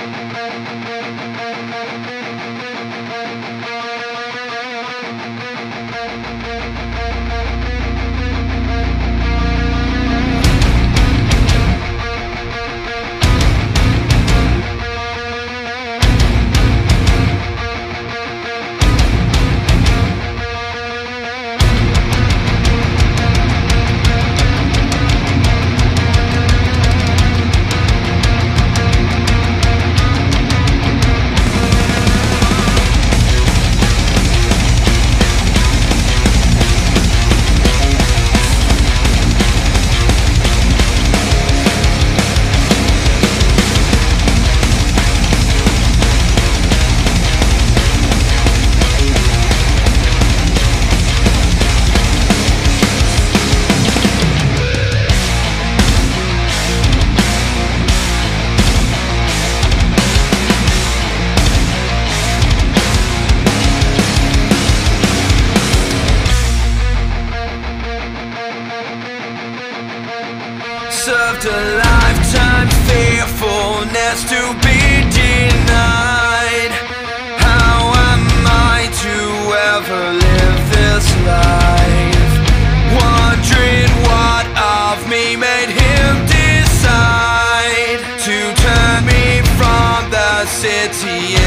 Música lived a lifetime fearfulness to be denied How am I to ever live this life? Wondering what of me made him decide To turn me from the city